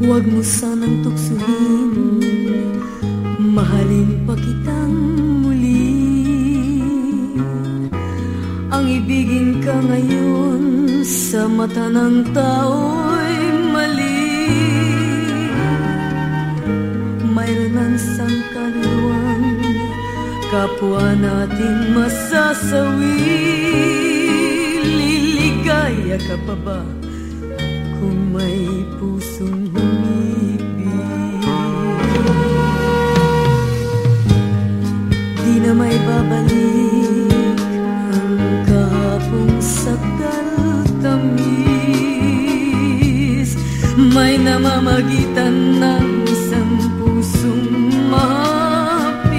Huwag mo sanang tuksuhin. Mahalin pa kitang muli. Ang ibigin ka ngayon Sa mata ng tao'y mali. Mayroon ang sangkaliwang Kapwa natin masasawi. Liligaya ka pa ba? kung may pusong na may babalik ang kahapong sakal tamis. May namamagitan ng isang pusong mahapis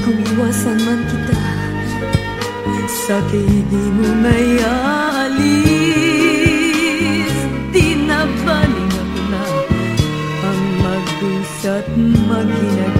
Kung iwasan man kita Sakay di mo naiyan alis. Tinabaling ako na Ang magdusa't maghinagpis